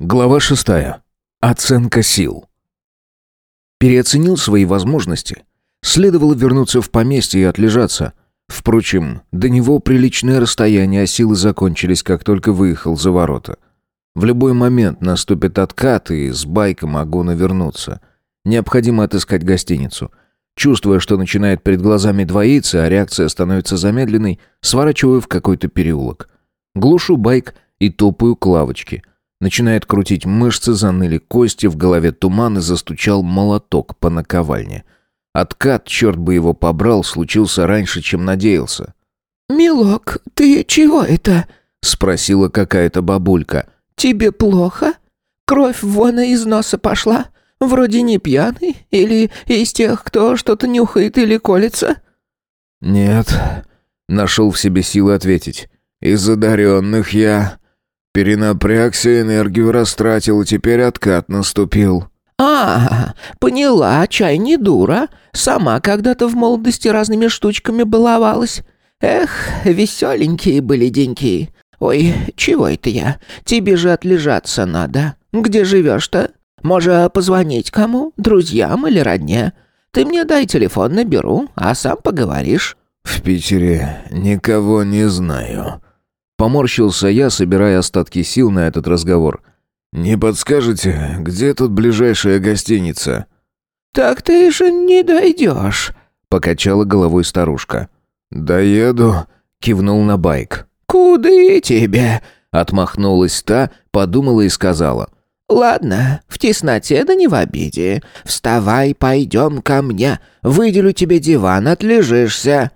Глава шестая. Оценка сил. Переоценил свои возможности. Следовало вернуться в поместье и отлежаться. Впрочем, до него приличное расстояние, а силы закончились, как только выехал за ворота. В любой момент наступит откат, и с байка могу навернуться. Необходимо отыскать гостиницу. Чувствуя, что начинает перед глазами двоиться, а реакция становится замедленной, сворачиваю в какой-то переулок. Глушу байк и топаю к лавочке – Начинает крутить мышцы, заныли кости, в голове туман и застучал молоток по наковальне. Откат, черт бы его побрал, случился раньше, чем надеялся. «Милок, ты чего это?» — спросила какая-то бабулька. «Тебе плохо? Кровь вон из носа пошла? Вроде не пьяный? Или из тех, кто что-то нюхает или колется?» «Нет», — нашел в себе силы ответить. «Из одаренных я...» Перенапрягся, энергию растратил, и теперь откат наступил. «А, поняла, чай не дура. Сама когда-то в молодости разными штучками баловалась. Эх, веселенькие были деньки. Ой, чего это я? Тебе же отлежаться надо. Где живешь-то? Может, позвонить кому? Друзьям или родне? Ты мне дай телефон, наберу, а сам поговоришь». «В Питере никого не знаю», Поморщился я, собирая остатки сил на этот разговор. «Не подскажете, где тут ближайшая гостиница?» «Так ты же не дойдешь», — покачала головой старушка. «Доеду», — кивнул на байк. «Куды тебе?» — отмахнулась та, подумала и сказала. «Ладно, в тесноте да не в обиде. Вставай, пойдем ко мне. Выделю тебе диван, отлежишься».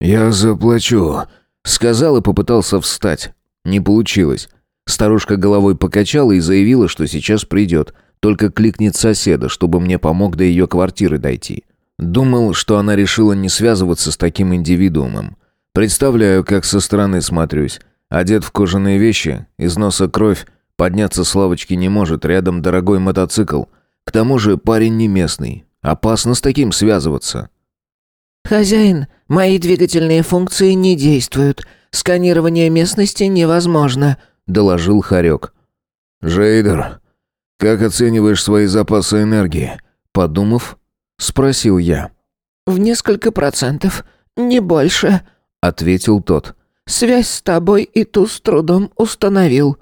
«Я заплачу», Сказал и попытался встать. Не получилось. Старушка головой покачала и заявила, что сейчас придет. Только кликнет соседа, чтобы мне помог до ее квартиры дойти. Думал, что она решила не связываться с таким индивидуумом. Представляю, как со стороны смотрюсь. Одет в кожаные вещи, из носа кровь, подняться с лавочки не может, рядом дорогой мотоцикл. К тому же парень не местный. Опасно с таким связываться. «Хозяин, мои двигательные функции не действуют. Сканирование местности невозможно», — доложил Харек. «Жейдер, как оцениваешь свои запасы энергии?» Подумав, спросил я. «В несколько процентов, не больше», — ответил тот. «Связь с тобой и ту с трудом установил».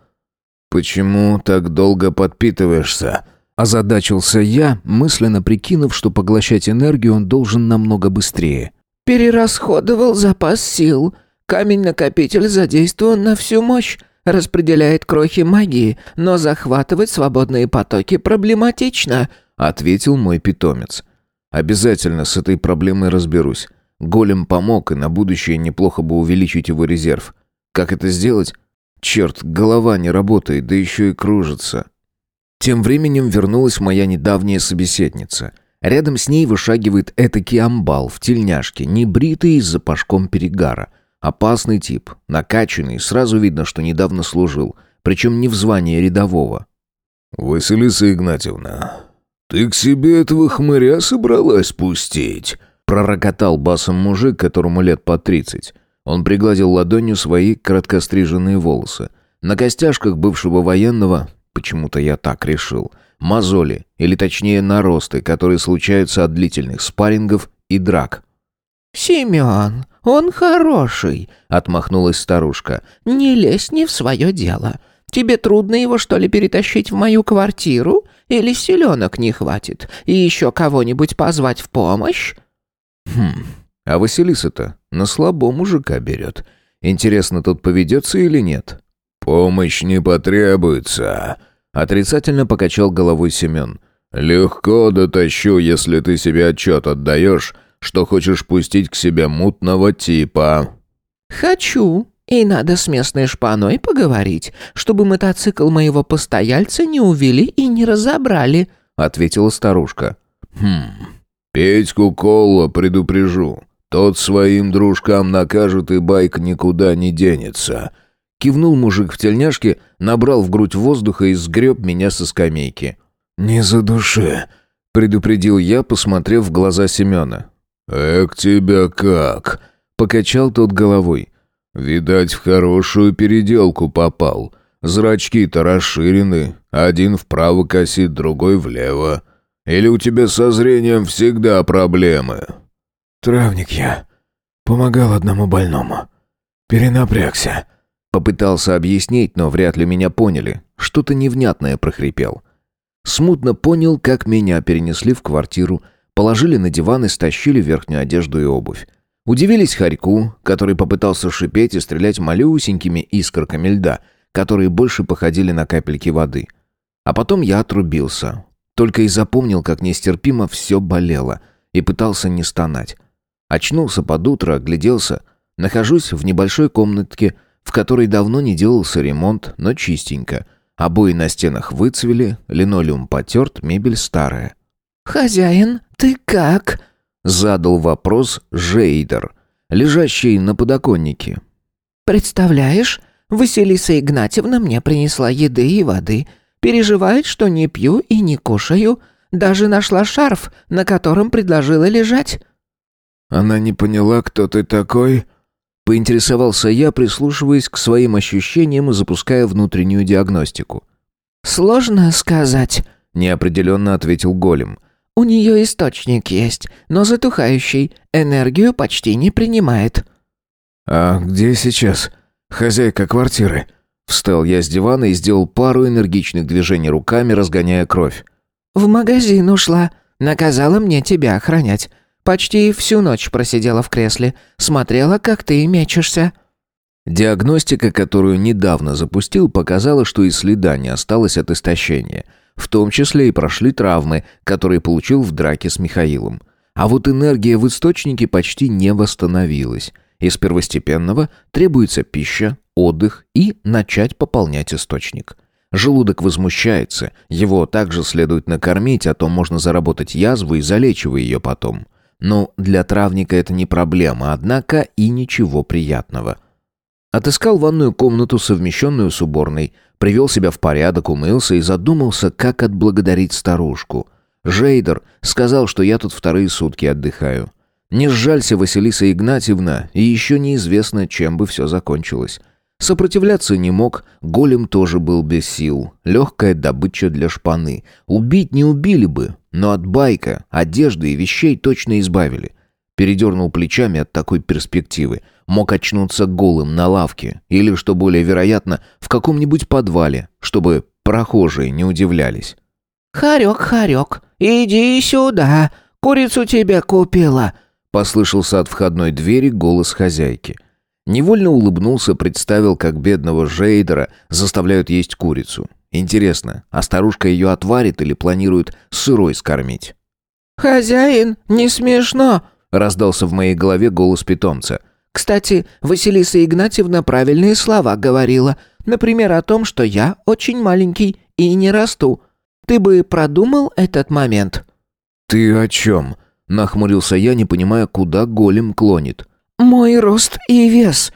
«Почему так долго подпитываешься?» Озадачился я, мысленно прикинув, что поглощать энергию он должен намного быстрее. «Перерасходовал запас сил. Камень-накопитель задействован на всю мощь. Распределяет крохи магии, но захватывать свободные потоки проблематично», — ответил мой питомец. «Обязательно с этой проблемой разберусь. Голем помог, и на будущее неплохо бы увеличить его резерв. Как это сделать? Черт, голова не работает, да еще и кружится». Тем временем вернулась моя недавняя собеседница. Рядом с ней вышагивает этакий амбал в тельняшке, небритый с запашком перегара. Опасный тип, накачанный, сразу видно, что недавно служил, причем не в звании рядового. «Василиса Игнатьевна, ты к себе этого хмыря собралась пустить?» пророкотал басом мужик, которому лет по тридцать. Он пригладил ладонью свои короткостриженные волосы. На костяшках бывшего военного почему-то я так решил. Мозоли, или точнее наросты, которые случаются от длительных спаррингов и драк. «Семен, он хороший», — отмахнулась старушка. «Не лезь не в свое дело. Тебе трудно его, что ли, перетащить в мою квартиру? Или селенок не хватит? И еще кого-нибудь позвать в помощь?» «Хм, а Василиса-то на слабо мужика берет. Интересно, тут поведется или нет?» «Помощь не потребуется», Отрицательно покачал головой Семен. «Легко дотащу, если ты себе отчет отдаешь, что хочешь пустить к себе мутного типа». «Хочу. И надо с местной шпаной поговорить, чтобы мотоцикл моего постояльца не увели и не разобрали», — ответила старушка. «Хм, Петьку Колла предупрежу. Тот своим дружкам накажет, и байк никуда не денется». Кивнул мужик в тельняшке, набрал в грудь воздуха и сгреб меня со скамейки. «Не за душе», — предупредил я, посмотрев в глаза Семена. «Эк тебя как!» — покачал тот головой. «Видать, в хорошую переделку попал. Зрачки-то расширены, один вправо косит, другой влево. Или у тебя со зрением всегда проблемы?» «Травник я. Помогал одному больному. Перенапрягся». Попытался объяснить, но вряд ли меня поняли. Что-то невнятное прохрипел. Смутно понял, как меня перенесли в квартиру, положили на диван и стащили верхнюю одежду и обувь. Удивились Харьку, который попытался шипеть и стрелять малюсенькими искорками льда, которые больше походили на капельки воды. А потом я отрубился. Только и запомнил, как нестерпимо все болело, и пытался не стонать. Очнулся под утро, огляделся. Нахожусь в небольшой комнатке, в которой давно не делался ремонт, но чистенько. Обои на стенах выцвели, линолеум потерт, мебель старая. «Хозяин, ты как?» Задал вопрос Жейдер, лежащий на подоконнике. «Представляешь, Василиса Игнатьевна мне принесла еды и воды. Переживает, что не пью и не кушаю. Даже нашла шарф, на котором предложила лежать». «Она не поняла, кто ты такой?» Поинтересовался я, прислушиваясь к своим ощущениям и запуская внутреннюю диагностику. «Сложно сказать», — неопределенно ответил голем. У нее источник есть, но затухающий, энергию почти не принимает». «А где сейчас хозяйка квартиры?» Встал я с дивана и сделал пару энергичных движений руками, разгоняя кровь. «В магазин ушла. Наказала мне тебя охранять. Почти всю ночь просидела в кресле. Смотрела, как ты мечешься». Диагностика, которую недавно запустил, показала, что и следа не осталось от истощения – в том числе и прошли травмы, которые получил в драке с Михаилом. А вот энергия в источнике почти не восстановилась. Из первостепенного требуется пища, отдых и начать пополнять источник. Желудок возмущается, его также следует накормить, а то можно заработать язву и залечивая ее потом. Но для травника это не проблема, однако и ничего приятного – Отыскал ванную комнату, совмещенную с уборной, привел себя в порядок, умылся и задумался, как отблагодарить старушку. Жейдер сказал, что я тут вторые сутки отдыхаю. Не сжалься, Василиса Игнатьевна, и еще неизвестно, чем бы все закончилось. Сопротивляться не мог, голем тоже был без сил. Легкая добыча для шпаны. Убить не убили бы, но от байка, одежды и вещей точно избавили. Передернул плечами от такой перспективы. Мог очнуться голым на лавке или, что более вероятно, в каком-нибудь подвале, чтобы прохожие не удивлялись. «Харек, Харек, иди сюда, курицу тебе купила», послышался от входной двери голос хозяйки. Невольно улыбнулся, представил, как бедного Жейдера заставляют есть курицу. Интересно, а старушка ее отварит или планирует сырой скормить? «Хозяин, не смешно!» раздался в моей голове голос питомца. Кстати, Василиса Игнатьевна правильные слова говорила. Например, о том, что я очень маленький и не расту. Ты бы продумал этот момент?» «Ты о чем?» – нахмурился я, не понимая, куда голем клонит. «Мой рост и вес.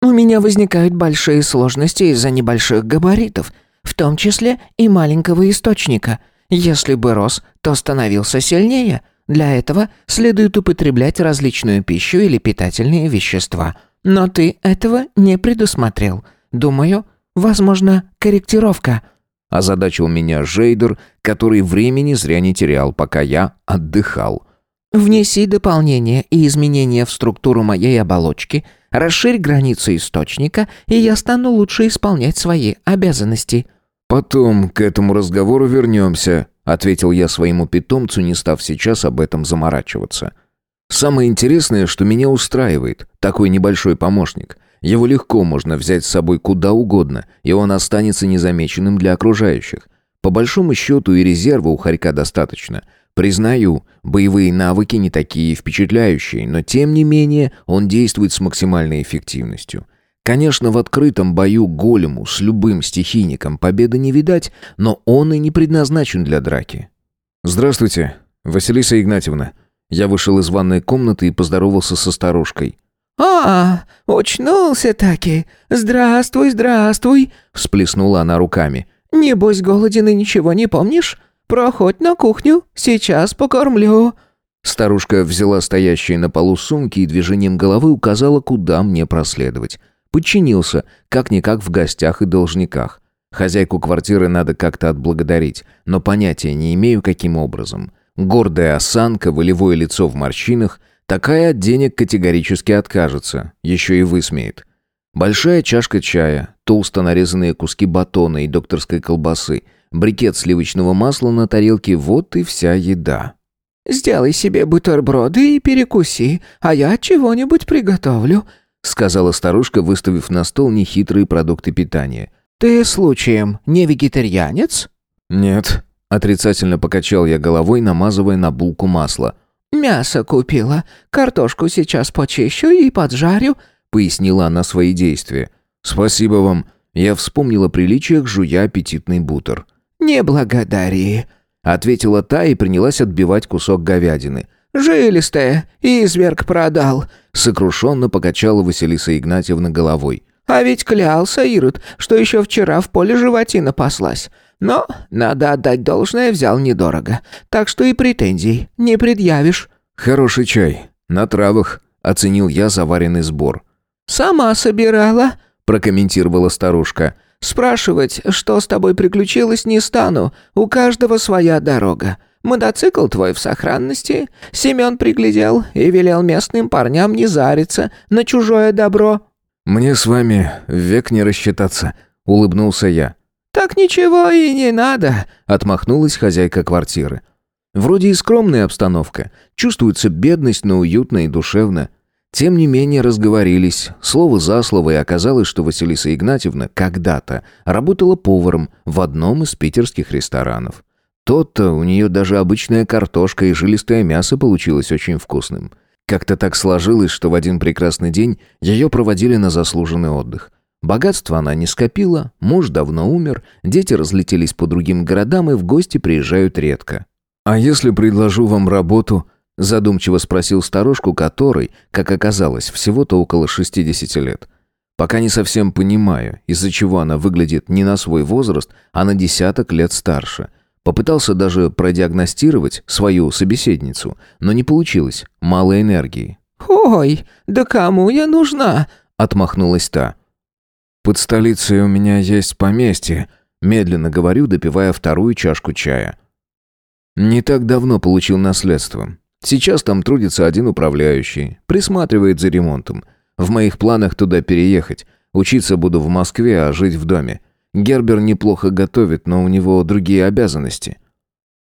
У меня возникают большие сложности из-за небольших габаритов, в том числе и маленького источника. Если бы рос, то становился сильнее. Для этого следует употреблять различную пищу или питательные вещества. Но ты этого не предусмотрел. Думаю, возможно, корректировка». Озадачил меня Жейдер, который времени зря не терял, пока я отдыхал. «Внеси дополнение и изменения в структуру моей оболочки, расширь границы источника, и я стану лучше исполнять свои обязанности». «Потом к этому разговору вернемся», ответил я своему питомцу, не став сейчас об этом заморачиваться. Самое интересное, что меня устраивает такой небольшой помощник. Его легко можно взять с собой куда угодно, и он останется незамеченным для окружающих. По большому счету и резерва у хорька достаточно. Признаю, боевые навыки не такие впечатляющие, но тем не менее он действует с максимальной эффективностью. Конечно, в открытом бою голему с любым стихийником победы не видать, но он и не предназначен для драки. «Здравствуйте, Василиса Игнатьевна». Я вышел из ванной комнаты и поздоровался со старушкой. «А, очнулся-таки! Здравствуй, здравствуй!» Всплеснула она руками. «Небось, голоден и ничего не помнишь? Проходь на кухню, сейчас покормлю». Старушка взяла стоящие на полу сумки и движением головы указала, куда мне проследовать. Подчинился, как-никак в гостях и должниках. Хозяйку квартиры надо как-то отблагодарить, но понятия не имею, каким образом. Гордая осанка, волевое лицо в морщинах, такая от денег категорически откажется, еще и высмеет. Большая чашка чая, толсто нарезанные куски батона и докторской колбасы, брикет сливочного масла на тарелке – вот и вся еда. «Сделай себе бутерброды и перекуси, а я чего-нибудь приготовлю», сказала старушка, выставив на стол нехитрые продукты питания. «Ты, случаем, не вегетарианец?» «Нет», — отрицательно покачал я головой, намазывая на булку масло. «Мясо купила. Картошку сейчас почищу и поджарю», — пояснила она свои действия. «Спасибо вам». Я вспомнила о приличиях, жуя аппетитный бутер. «Не благодари», — ответила та и принялась отбивать кусок говядины. «Жилистая, изверг продал», — сокрушенно покачала Василиса Игнатьевна головой. «А ведь клялся Ирод, что еще вчера в поле животина паслась. Но, надо отдать должное, взял недорого. Так что и претензий не предъявишь». «Хороший чай. На травах», — оценил я заваренный сбор. «Сама собирала», — прокомментировала старушка. «Спрашивать, что с тобой приключилось, не стану. У каждого своя дорога. Мотоцикл твой в сохранности. Семен приглядел и велел местным парням не зариться на чужое добро». «Мне с вами век не рассчитаться», — улыбнулся я. «Так ничего и не надо», — отмахнулась хозяйка квартиры. Вроде и скромная обстановка, чувствуется бедность, но уютно и душевно. Тем не менее разговорились, слово за слово, и оказалось, что Василиса Игнатьевна когда-то работала поваром в одном из питерских ресторанов. Тот-то у нее даже обычная картошка и жилистое мясо получилось очень вкусным. Как-то так сложилось, что в один прекрасный день ее проводили на заслуженный отдых. Богатство она не скопила, муж давно умер, дети разлетелись по другим городам и в гости приезжают редко. «А если предложу вам работу?» – задумчиво спросил старушку, которой, как оказалось, всего-то около 60 лет. Пока не совсем понимаю, из-за чего она выглядит не на свой возраст, а на десяток лет старше – Попытался даже продиагностировать свою собеседницу, но не получилось, мало энергии. «Ой, да кому я нужна?» — отмахнулась та. «Под столицей у меня есть поместье», — медленно говорю, допивая вторую чашку чая. «Не так давно получил наследство. Сейчас там трудится один управляющий, присматривает за ремонтом. В моих планах туда переехать. Учиться буду в Москве, а жить в доме. Гербер неплохо готовит, но у него другие обязанности.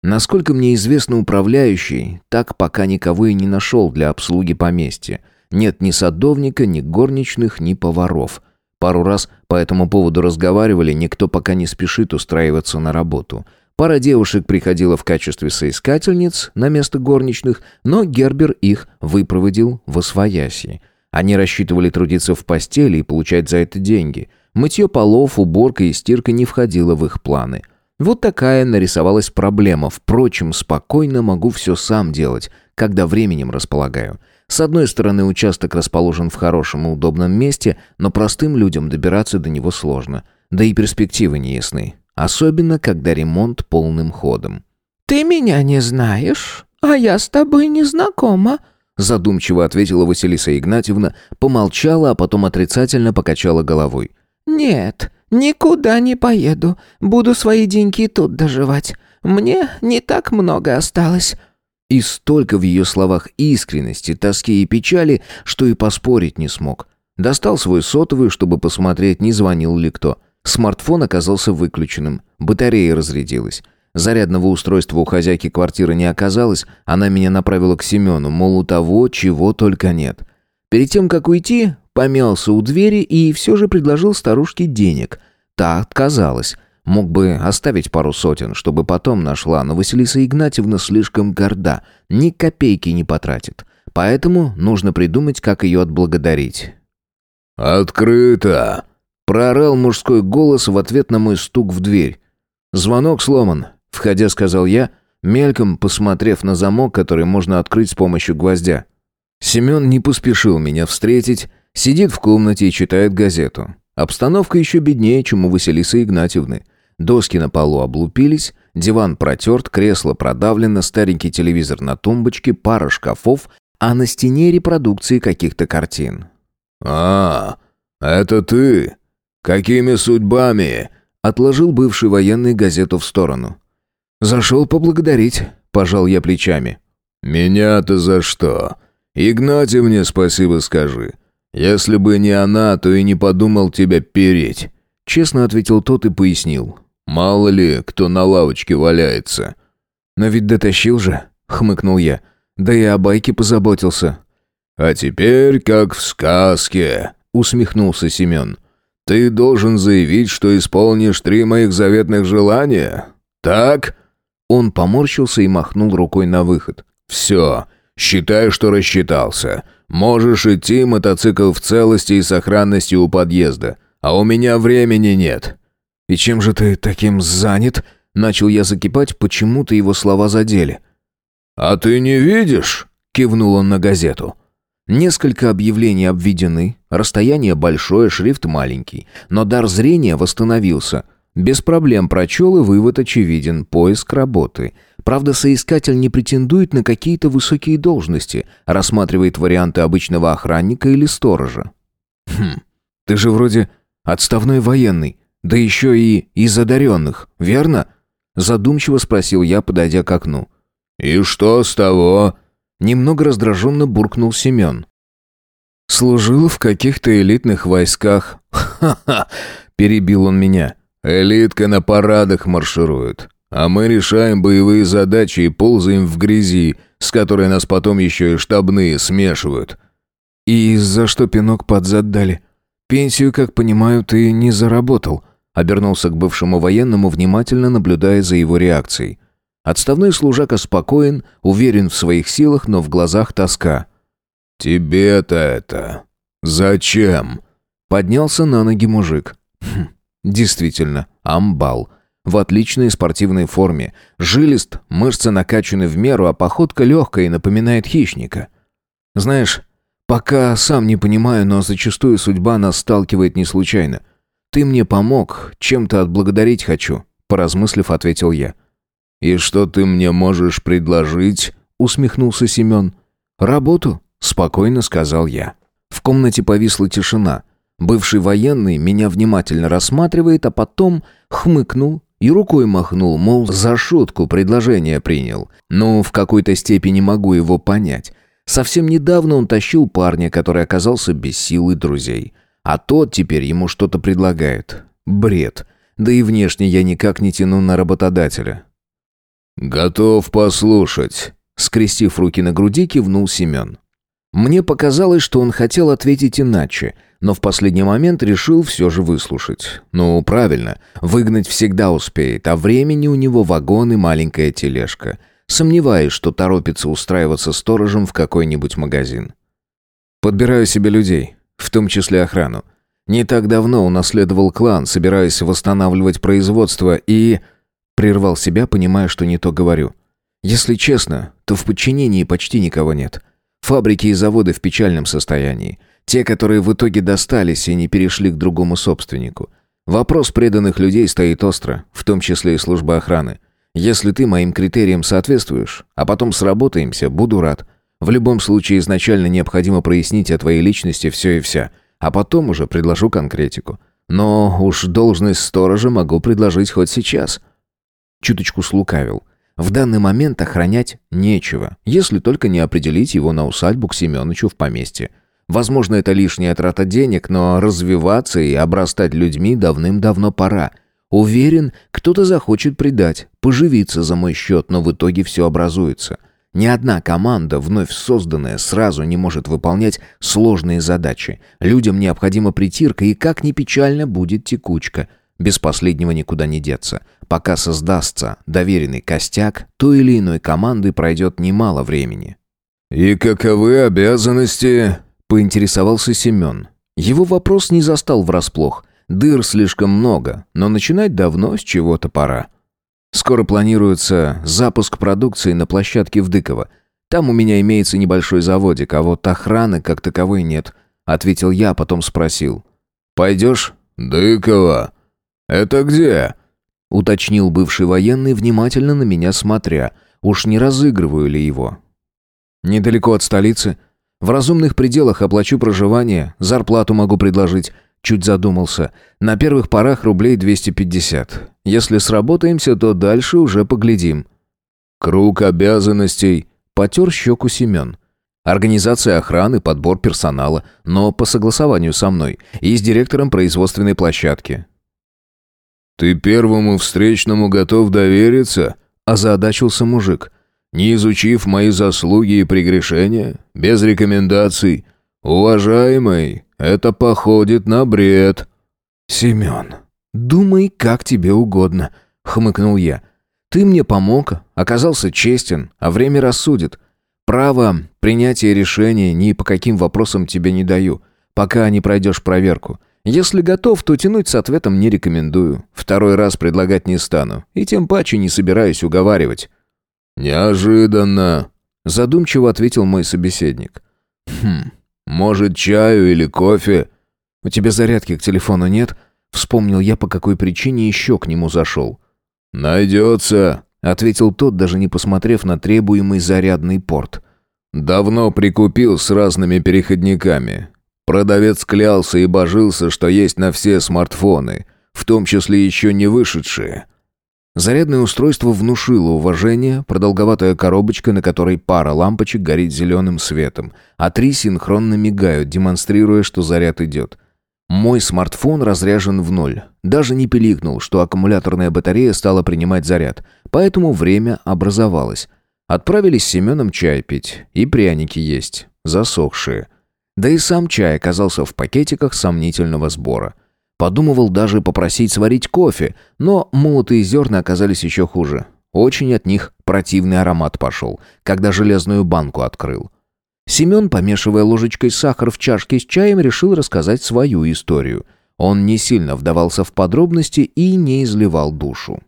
Насколько мне известно, управляющий так пока никого и не нашел для обслуги поместья. Нет ни садовника, ни горничных, ни поваров. Пару раз по этому поводу разговаривали, никто пока не спешит устраиваться на работу. Пара девушек приходила в качестве соискательниц на место горничных, но Гербер их выпроводил в освояси. Они рассчитывали трудиться в постели и получать за это деньги. Мытье полов, уборка и стирка не входило в их планы. Вот такая нарисовалась проблема. Впрочем, спокойно могу все сам делать, когда временем располагаю. С одной стороны, участок расположен в хорошем и удобном месте, но простым людям добираться до него сложно. Да и перспективы не ясны. Особенно, когда ремонт полным ходом. «Ты меня не знаешь, а я с тобой не знакома», задумчиво ответила Василиса Игнатьевна, помолчала, а потом отрицательно покачала головой. «Нет, никуда не поеду. Буду свои деньги тут доживать. Мне не так много осталось». И столько в ее словах искренности, тоски и печали, что и поспорить не смог. Достал свой сотовый, чтобы посмотреть, не звонил ли кто. Смартфон оказался выключенным, батарея разрядилась. Зарядного устройства у хозяйки квартиры не оказалось, она меня направила к Семену, мол, у того, чего только нет. Перед тем, как уйти, помялся у двери и все же предложил старушке денег. Та отказалась. Мог бы оставить пару сотен, чтобы потом нашла, но Василиса Игнатьевна слишком горда, ни копейки не потратит. Поэтому нужно придумать, как ее отблагодарить. «Открыто!» — проорал мужской голос в ответ на мой стук в дверь. «Звонок сломан», — входя сказал я, мельком посмотрев на замок, который можно открыть с помощью гвоздя. Семен не поспешил меня встретить, Сидит в комнате и читает газету. Обстановка еще беднее, чем у Василисы Игнатьевны. Доски на полу облупились, диван протерт, кресло продавлено, старенький телевизор на тумбочке, пара шкафов, а на стене репродукции каких-то картин. а, «Это ты? Какими судьбами?» Отложил бывший военный газету в сторону. «Зашел поблагодарить», — пожал я плечами. «Меня-то за что? Игнате мне спасибо скажи. Если бы не она, то и не подумал тебя переть», — честно ответил тот и пояснил. «Мало ли, кто на лавочке валяется». «Но ведь дотащил же», — хмыкнул я. «Да и о байке позаботился». «А теперь как в сказке», — усмехнулся Семен. «Ты должен заявить, что исполнишь три моих заветных желания. Так?» Он поморщился и махнул рукой на выход. «Все, считай, что рассчитался. Можешь идти, мотоцикл в целости и сохранности у подъезда. А у меня времени нет». «И чем же ты таким занят?» Начал я закипать, почему-то его слова задели. «А ты не видишь?» — кивнул он на газету. Несколько объявлений обведены, расстояние большое, шрифт маленький, но дар зрения восстановился. Без проблем прочел и вывод очевиден – поиск работы. Правда, соискатель не претендует на какие-то высокие должности, рассматривает варианты обычного охранника или сторожа. «Хм, ты же вроде отставной военный, да еще и из одаренных, верно?» Задумчиво спросил я, подойдя к окну. «И что с того?» Немного раздраженно буркнул Семен. «Служил в каких-то элитных войсках». «Ха-ха!» – перебил он меня. «Элитка на парадах марширует, а мы решаем боевые задачи и ползаем в грязи, с которой нас потом еще и штабные смешивают». «И за что пинок под зад дали? Пенсию, как понимаю, ты не заработал», – обернулся к бывшему военному, внимательно наблюдая за его реакцией. Отставной служака спокоен, уверен в своих силах, но в глазах тоска. «Тебе-то это... Зачем?» Поднялся на ноги мужик. Хм, действительно, амбал. В отличной спортивной форме. Жилист, мышцы накачаны в меру, а походка легкая и напоминает хищника. Знаешь, пока сам не понимаю, но зачастую судьба нас сталкивает не случайно. Ты мне помог, чем-то отблагодарить хочу, поразмыслив, ответил я. «И что ты мне можешь предложить?» — усмехнулся Семен. «Работу», — спокойно сказал я. В комнате повисла тишина. Бывший военный меня внимательно рассматривает, а потом хмыкнул и рукой махнул, мол, за шутку предложение принял. Но в какой-то степени могу его понять. Совсем недавно он тащил парня, который оказался без силы друзей. А тот теперь ему что-то предлагает. Бред. Да и внешне я никак не тяну на работодателя. «Готов послушать», — скрестив руки на груди, кивнул Семен. Мне показалось, что он хотел ответить иначе, но в последний момент решил все же выслушать. Ну, правильно, выгнать всегда успеет, а времени у него вагон и маленькая тележка. Сомневаюсь, что торопится устраиваться сторожем в какой-нибудь магазин. Подбираю себе людей, в том числе охрану. Не так давно унаследовал клан, собираясь восстанавливать производство и... Прервал себя, понимая, что не то говорю. Если честно, то в подчинении почти никого нет. Фабрики и заводы в печальном состоянии. Те, которые в итоге достались и не перешли к другому собственнику. Вопрос преданных людей стоит остро, в том числе и служба охраны. Если ты моим критериям соответствуешь, а потом сработаемся, буду рад. В любом случае изначально необходимо прояснить о твоей личности все и вся, а потом уже предложу конкретику. Но уж должность сторожа могу предложить хоть сейчас. Чуточку слукавил. В данный момент охранять нечего, если только не определить его на усадьбу к Семеновичу в поместье. Возможно, это лишняя трата денег, но развиваться и обрастать людьми давным-давно пора. Уверен, кто-то захочет предать, поживиться за мой счет, но в итоге все образуется. Ни одна команда, вновь созданная, сразу не может выполнять сложные задачи. Людям необходима притирка, и как ни печально будет текучка. Без последнего никуда не деться. Пока создастся доверенный костяк, той или иной команды пройдет немало времени. «И каковы обязанности?» — поинтересовался Семен. Его вопрос не застал врасплох. Дыр слишком много, но начинать давно с чего-то пора. Скоро планируется запуск продукции на площадке в Дыково. Там у меня имеется небольшой заводик, а вот охраны как таковой нет», — ответил я, а потом спросил. «Пойдешь?» «Дыково? Это где?» уточнил бывший военный, внимательно на меня смотря. Уж не разыгрываю ли его? Недалеко от столицы. В разумных пределах оплачу проживание, зарплату могу предложить. Чуть задумался. «На первых порах рублей 250. Если сработаемся, то дальше уже поглядим». «Круг обязанностей», — потер щеку Семен. «Организация охраны, подбор персонала, но по согласованию со мной и с директором производственной площадки». «Ты первому встречному готов довериться?» – озадачился мужик. «Не изучив мои заслуги и прегрешения? Без рекомендаций? Уважаемый, это походит на бред». «Семен, думай, как тебе угодно», — хмыкнул я. «Ты мне помог, оказался честен, а время рассудит. Право принятия решения ни по каким вопросам тебе не даю, пока не пройдешь проверку. Если готов, то тянуть с ответом не рекомендую. Второй раз предлагать не стану, и тем паче не собираюсь уговаривать». «Неожиданно», — задумчиво ответил мой собеседник. «Хм, может, чаю или кофе?» «У тебя зарядки к телефону нет?» Вспомнил я, по какой причине еще к нему зашел. «Найдется», — ответил тот, даже не посмотрев на требуемый зарядный порт. «Давно прикупил с разными переходниками. Продавец клялся и божился, что есть на все смартфоны, в том числе еще не вышедшие». Зарядное устройство внушило уважение, продолговатая коробочка, на которой пара лампочек горит зеленым светом, а три синхронно мигают, демонстрируя, что заряд идет. Мой смартфон разряжен в ноль. Даже не пиликнул, что аккумуляторная батарея стала принимать заряд, поэтому время образовалось. Отправились с Семеном чай пить и пряники есть, засохшие. Да и сам чай оказался в пакетиках сомнительного сбора. Подумывал даже попросить сварить кофе, но молотые зерна оказались еще хуже. Очень от них противный аромат пошел, когда железную банку открыл. Семен, помешивая ложечкой сахар в чашке с чаем, решил рассказать свою историю. Он не сильно вдавался в подробности и не изливал душу.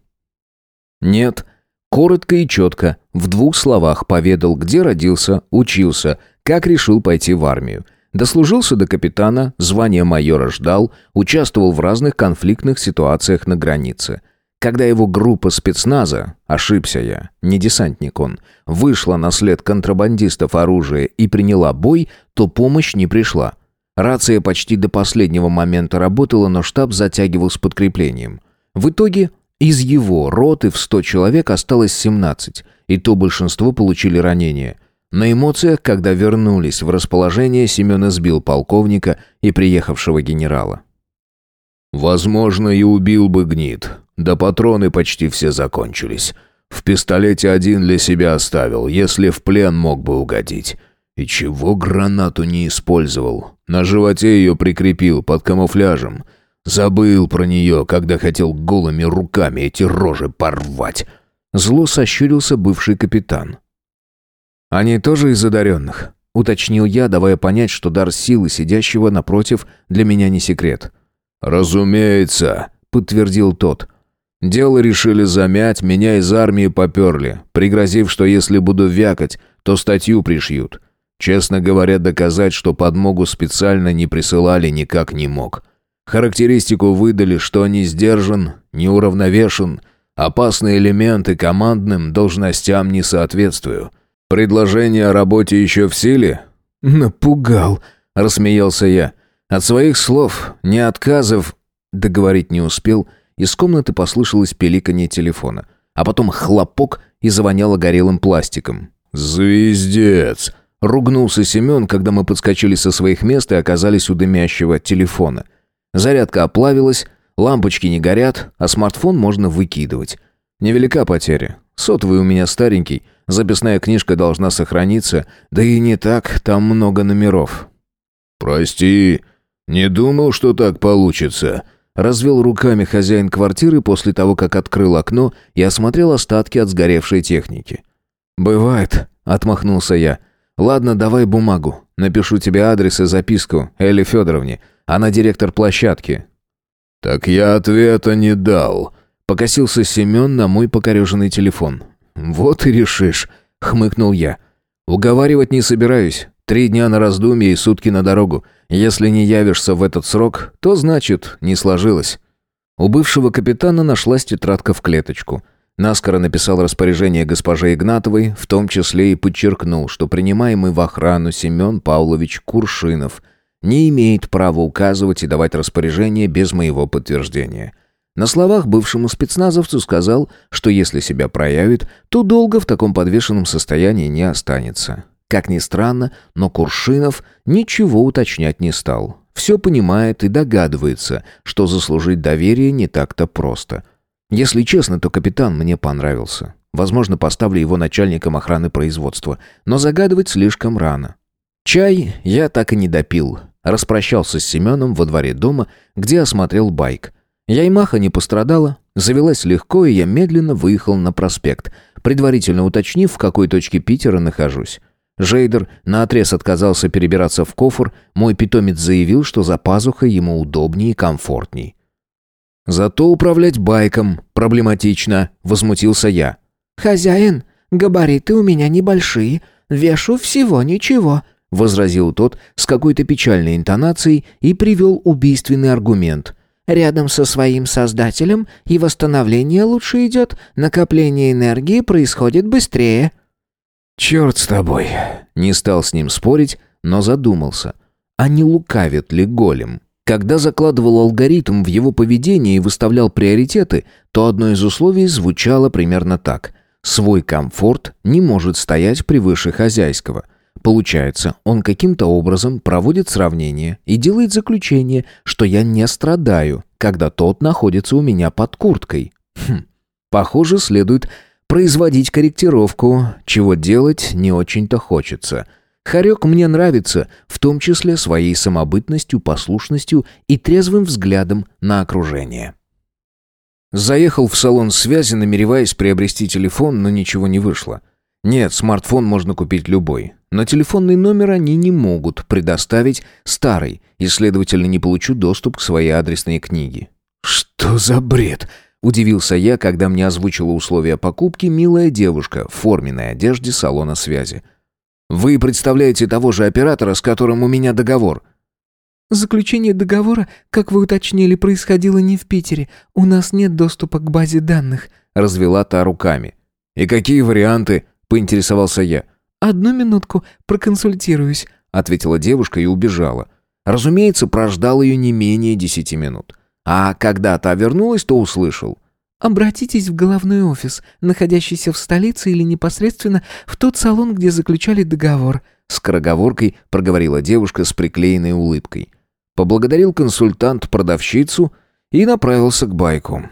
Нет, коротко и четко, в двух словах поведал, где родился, учился, как решил пойти в армию. Дослужился до капитана, звание майора ждал, участвовал в разных конфликтных ситуациях на границе. Когда его группа спецназа, ошибся я, не десантник он, вышла на след контрабандистов оружия и приняла бой, то помощь не пришла. Рация почти до последнего момента работала, но штаб затягивал с подкреплением. В итоге из его роты в 100 человек осталось 17, и то большинство получили ранения. На эмоциях, когда вернулись в расположение, Семен избил полковника и приехавшего генерала. «Возможно, и убил бы гнид, да патроны почти все закончились. В пистолете один для себя оставил, если в плен мог бы угодить. И чего гранату не использовал? На животе ее прикрепил под камуфляжем. Забыл про нее, когда хотел голыми руками эти рожи порвать. Зло сощурился бывший капитан. «Они тоже из одаренных?» — уточнил я, давая понять, что дар силы сидящего напротив для меня не секрет. «Разумеется», — подтвердил тот. Дело решили замять, меня из армии поперли, пригрозив, что если буду вякать, то статью пришьют. Честно говоря, доказать, что подмогу специально не присылали, никак не мог. Характеристику выдали, что не сдержан, не уравновешен, опасные элементы командным должностям не соответствую. Предложение о работе еще в силе? Напугал, рассмеялся я. От своих слов, не отказов, договорить не успел — из комнаты послышалось пеликанье телефона, а потом хлопок и завоняло горелым пластиком. «Звездец!» — ругнулся Семен, когда мы подскочили со своих мест и оказались у дымящего телефона. Зарядка оплавилась, лампочки не горят, а смартфон можно выкидывать. Невелика потеря. Сотовый у меня старенький, записная книжка должна сохраниться, да и не так, там много номеров. «Прости, не думал, что так получится», Развел руками хозяин квартиры после того, как открыл окно и осмотрел остатки от сгоревшей техники. «Бывает», — отмахнулся я. «Ладно, давай бумагу. Напишу тебе адрес и записку Элли Федоровне. Она директор площадки». «Так я ответа не дал», — покосился Семен на мой покореженный телефон. «Вот и решишь», — хмыкнул я. «Уговаривать не собираюсь. Три дня на раздумье и сутки на дорогу. Если не явишься в этот срок, то значит, не сложилось. У бывшего капитана нашлась тетрадка в клеточку. Наскоро написал распоряжение госпоже Игнатовой, в том числе и подчеркнул, что принимаемый в охрану Семен Павлович Куршинов не имеет права указывать и давать распоряжения без моего подтверждения. На словах бывшему спецназовцу сказал, что если себя проявит, то долго в таком подвешенном состоянии не останется. Как ни странно, но Куршинов ничего уточнять не стал. Все понимает и догадывается, что заслужить доверие не так-то просто. Если честно, то капитан мне понравился. Возможно, поставлю его начальником охраны производства, но загадывать слишком рано. Чай я так и не допил. Распрощался с Семеном во дворе дома, где осмотрел байк. Яймаха не пострадала, завелась легко, и я медленно выехал на проспект, предварительно уточнив, в какой точке Питера нахожусь. Жейдер наотрез отказался перебираться в кофр, мой питомец заявил, что за пазухой ему удобнее и комфортней. «Зато управлять байком проблематично», — возмутился я. «Хозяин, габариты у меня небольшие, вешу всего ничего», — возразил тот с какой-то печальной интонацией и привел убийственный аргумент. «Рядом со своим создателем и восстановление лучше идет, накопление энергии происходит быстрее». «Черт с тобой!» Не стал с ним спорить, но задумался. А не лукавит ли голем? Когда закладывал алгоритм в его поведении и выставлял приоритеты, то одно из условий звучало примерно так. Свой комфорт не может стоять превыше хозяйского. Получается, он каким-то образом проводит сравнение и делает заключение, что я не страдаю, когда тот находится у меня под курткой. Хм. Похоже, следует производить корректировку, чего делать не очень-то хочется. Харек мне нравится, в том числе своей самобытностью, послушностью и трезвым взглядом на окружение. Заехал в салон связи, намереваясь приобрести телефон, но ничего не вышло. Нет, смартфон можно купить любой, но телефонный номер они не могут предоставить старый, и, следовательно, не получу доступ к своей адресной книге. «Что за бред?» – удивился я, когда мне озвучила условия покупки милая девушка в форменной одежде салона связи. «Вы представляете того же оператора, с которым у меня договор?» Заключение договора, как вы уточнили, происходило не в Питере. У нас нет доступа к базе данных», — развела та руками. «И какие варианты?» — поинтересовался я. «Одну минутку, проконсультируюсь», — ответила девушка и убежала. Разумеется, прождал ее не менее десяти минут. А когда та вернулась, то услышал. «Обратитесь в головной офис, находящийся в столице или непосредственно в тот салон, где заключали договор», — скороговоркой проговорила девушка с приклеенной улыбкой поблагодарил консультант продавщицу и направился к байку.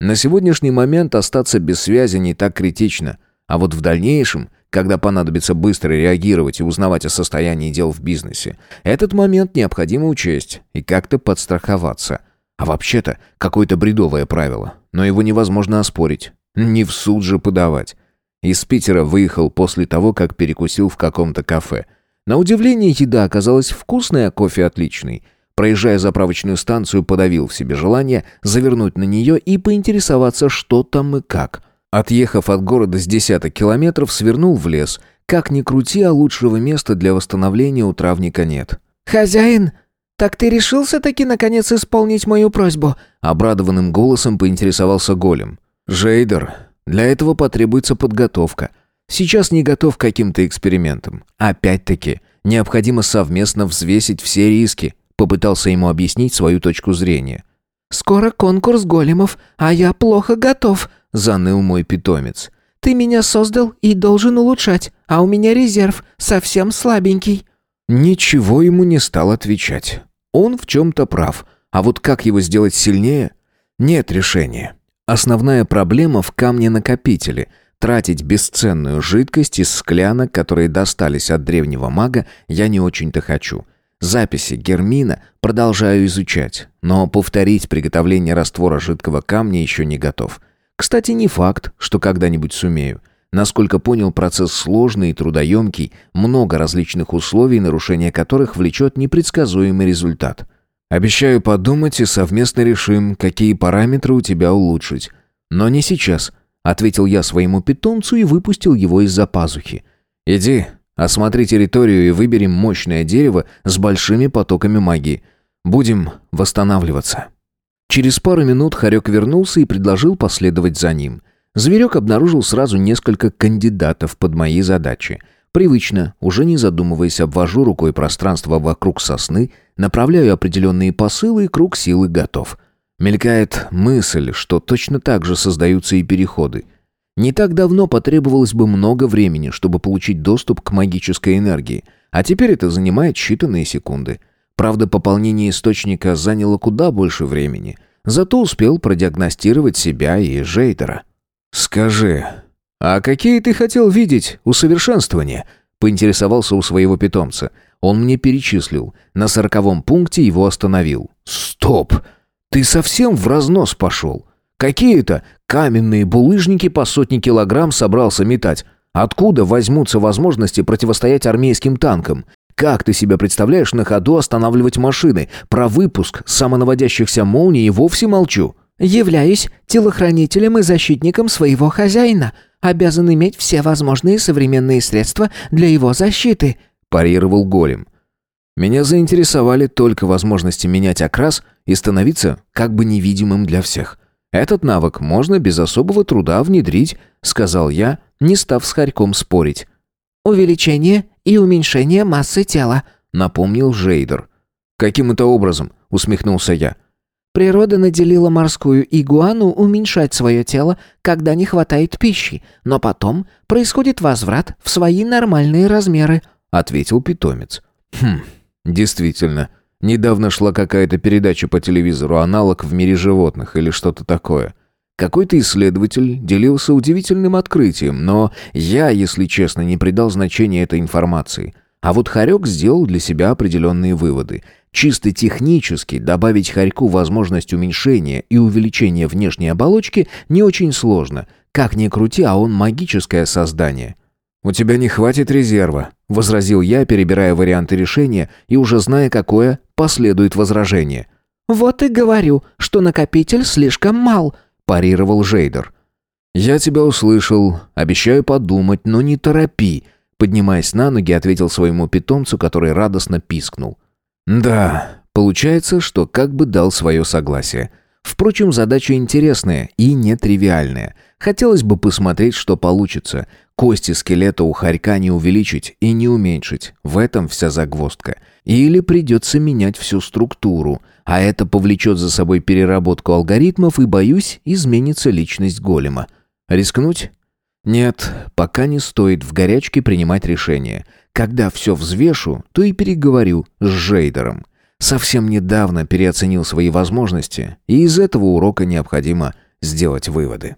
На сегодняшний момент остаться без связи не так критично, а вот в дальнейшем, когда понадобится быстро реагировать и узнавать о состоянии дел в бизнесе, этот момент необходимо учесть и как-то подстраховаться. А вообще-то какое-то бредовое правило, но его невозможно оспорить, не в суд же подавать. Из Питера выехал после того, как перекусил в каком-то кафе. На удивление, еда оказалась вкусной, а кофе отличный – Проезжая заправочную станцию, подавил в себе желание завернуть на нее и поинтересоваться, что там и как. Отъехав от города с десяток километров, свернул в лес. Как ни крути, а лучшего места для восстановления у травника нет. «Хозяин, так ты решился-таки наконец исполнить мою просьбу?» Обрадованным голосом поинтересовался голем. «Жейдер, для этого потребуется подготовка. Сейчас не готов к каким-то экспериментам. Опять-таки, необходимо совместно взвесить все риски, Попытался ему объяснить свою точку зрения. «Скоро конкурс големов, а я плохо готов», — заныл мой питомец. «Ты меня создал и должен улучшать, а у меня резерв совсем слабенький». Ничего ему не стал отвечать. Он в чем-то прав, а вот как его сделать сильнее? Нет решения. Основная проблема в камне-накопителе. Тратить бесценную жидкость из склянок, которые достались от древнего мага, я не очень-то хочу. Записи Гермина продолжаю изучать, но повторить приготовление раствора жидкого камня еще не готов. Кстати, не факт, что когда-нибудь сумею. Насколько понял, процесс сложный и трудоемкий, много различных условий, нарушение которых влечет непредсказуемый результат. Обещаю подумать и совместно решим, какие параметры у тебя улучшить. Но не сейчас, ответил я своему питомцу и выпустил его из-за пазухи. Иди, Осмотри территорию и выберем мощное дерево с большими потоками магии. Будем восстанавливаться». Через пару минут Харек вернулся и предложил последовать за ним. Зверек обнаружил сразу несколько кандидатов под мои задачи. Привычно, уже не задумываясь, обвожу рукой пространство вокруг сосны, направляю определенные посылы и круг силы готов. Мелькает мысль, что точно так же создаются и переходы. Не так давно потребовалось бы много времени, чтобы получить доступ к магической энергии, а теперь это занимает считанные секунды. Правда, пополнение источника заняло куда больше времени, зато успел продиагностировать себя и Жейдера. «Скажи, а какие ты хотел видеть усовершенствования?» Поинтересовался у своего питомца. Он мне перечислил. На сороковом пункте его остановил. «Стоп! Ты совсем в разнос пошел? Какие-то каменные булыжники по сотни килограмм собрался метать. Откуда возьмутся возможности противостоять армейским танкам? Как ты себе представляешь на ходу останавливать машины? Про выпуск самонаводящихся молний и вовсе молчу. Являюсь телохранителем и защитником своего хозяина. Обязан иметь все возможные современные средства для его защиты», – парировал голем. Меня заинтересовали только возможности менять окрас и становиться как бы невидимым для всех. Этот навык можно без особого труда внедрить, сказал я, не став с Харьком спорить. Увеличение и уменьшение массы тела, напомнил Жейдер. Каким это образом? усмехнулся я. Природа наделила морскую игуану уменьшать свое тело, когда не хватает пищи, но потом происходит возврат в свои нормальные размеры, ответил питомец. Хм, действительно, Недавно шла какая-то передача по телевизору, аналог в мире животных или что-то такое. Какой-то исследователь делился удивительным открытием, но я, если честно, не придал значения этой информации. А вот Харек сделал для себя определенные выводы. Чисто технически добавить Харьку возможность уменьшения и увеличения внешней оболочки не очень сложно. Как ни крути, а он магическое создание. «У тебя не хватит резерва», — возразил я, перебирая варианты решения и уже зная, какое последует возражение. «Вот и говорю, что накопитель слишком мал», — парировал Жейдер. «Я тебя услышал. Обещаю подумать, но не торопи», — поднимаясь на ноги, ответил своему питомцу, который радостно пискнул. «Да, получается, что как бы дал свое согласие. Впрочем, задача интересная и нетривиальная. Хотелось бы посмотреть, что получится. Кости скелета у хорька не увеличить и не уменьшить. В этом вся загвоздка. Или придется менять всю структуру, а это повлечет за собой переработку алгоритмов и, боюсь, изменится личность голема. Рискнуть? Нет, пока не стоит в горячке принимать решение. Когда все взвешу, то и переговорю с Жейдером. Совсем недавно переоценил свои возможности, и из этого урока необходимо сделать выводы.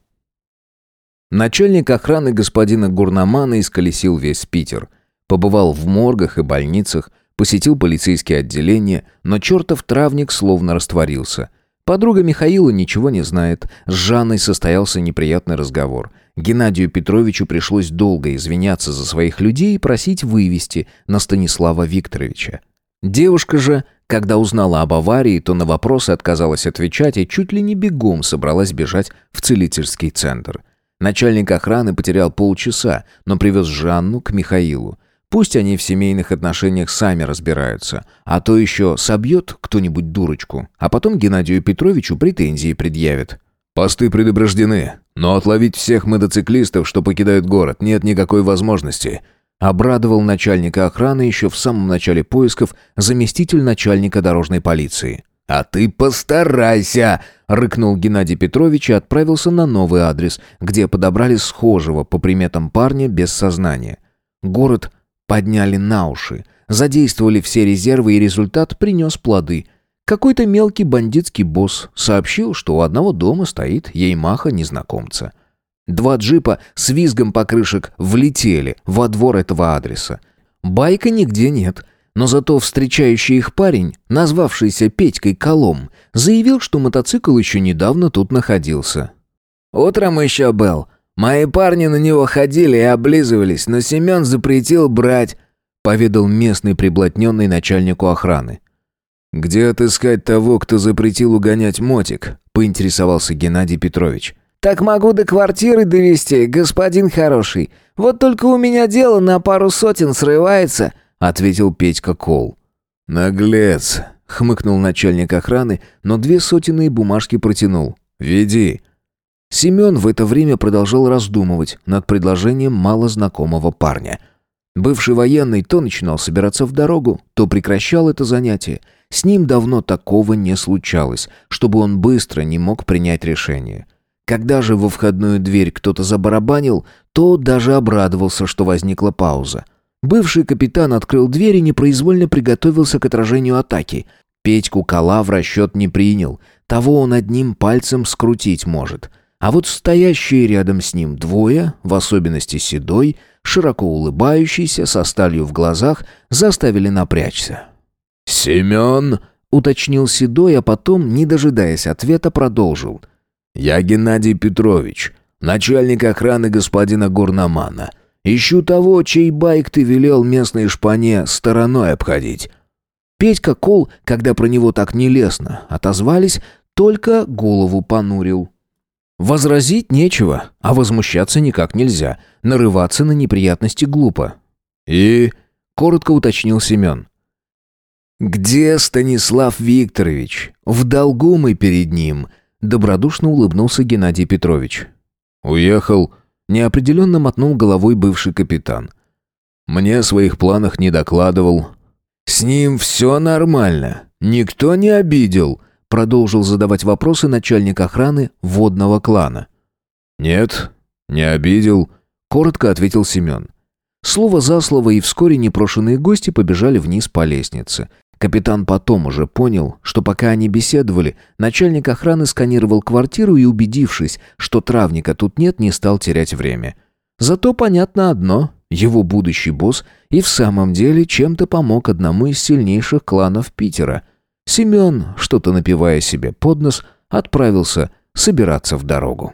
Начальник охраны господина Гурнамана исколесил весь Питер. Побывал в моргах и больницах, посетил полицейские отделения, но чертов травник словно растворился. Подруга Михаила ничего не знает. С Жанной состоялся неприятный разговор. Геннадию Петровичу пришлось долго извиняться за своих людей и просить вывести на Станислава Викторовича. Девушка же, когда узнала об аварии, то на вопросы отказалась отвечать и чуть ли не бегом собралась бежать в целительский центр. Начальник охраны потерял полчаса, но привез Жанну к Михаилу. Пусть они в семейных отношениях сами разбираются, а то еще собьет кто-нибудь дурочку, а потом Геннадию Петровичу претензии предъявит. «Посты предупреждены, но отловить всех мотоциклистов, что покидают город, нет никакой возможности», обрадовал начальника охраны еще в самом начале поисков заместитель начальника дорожной полиции. «А ты постарайся!» — рыкнул Геннадий Петрович и отправился на новый адрес, где подобрали схожего по приметам парня без сознания. Город подняли на уши, задействовали все резервы, и результат принес плоды. Какой-то мелкий бандитский босс сообщил, что у одного дома стоит еймаха незнакомца. Два джипа с визгом покрышек влетели во двор этого адреса. Байка нигде нет — но зато встречающий их парень, назвавшийся Петькой Колом, заявил, что мотоцикл еще недавно тут находился. «Утром еще был. Мои парни на него ходили и облизывались, но Семен запретил брать», поведал местный приблотненный начальнику охраны. «Где отыскать того, кто запретил угонять мотик?» поинтересовался Геннадий Петрович. «Так могу до квартиры довести, господин хороший. Вот только у меня дело на пару сотен срывается», ответил Петька Кол. «Наглец!» — хмыкнул начальник охраны, но две сотенные бумажки протянул. «Веди!» Семен в это время продолжал раздумывать над предложением малознакомого парня. Бывший военный то начинал собираться в дорогу, то прекращал это занятие. С ним давно такого не случалось, чтобы он быстро не мог принять решение. Когда же во входную дверь кто-то забарабанил, то даже обрадовался, что возникла пауза. Бывший капитан открыл дверь и непроизвольно приготовился к отражению атаки. Петьку Кала в расчет не принял. Того он одним пальцем скрутить может. А вот стоящие рядом с ним двое, в особенности Седой, широко улыбающийся, со сталью в глазах, заставили напрячься. «Семен!» — уточнил Седой, а потом, не дожидаясь ответа, продолжил. «Я Геннадий Петрович, начальник охраны господина Горномана. Ищу того, чей байк ты велел местной шпане стороной обходить». Петька Кол, когда про него так нелестно отозвались, только голову понурил. Возразить нечего, а возмущаться никак нельзя. Нарываться на неприятности глупо. «И?» — коротко уточнил Семен. «Где Станислав Викторович? В долгу мы перед ним», — добродушно улыбнулся Геннадий Петрович. «Уехал», — неопределенно мотнул головой бывший капитан. «Мне о своих планах не докладывал». «С ним все нормально. Никто не обидел», — продолжил задавать вопросы начальник охраны водного клана. «Нет, не обидел», — коротко ответил Семен. Слово за слово, и вскоре непрошенные гости побежали вниз по лестнице. Капитан потом уже понял, что пока они беседовали, начальник охраны сканировал квартиру и, убедившись, что травника тут нет, не стал терять время. Зато понятно одно — его будущий босс и в самом деле чем-то помог одному из сильнейших кланов Питера. Семен, что-то напивая себе под нос, отправился собираться в дорогу.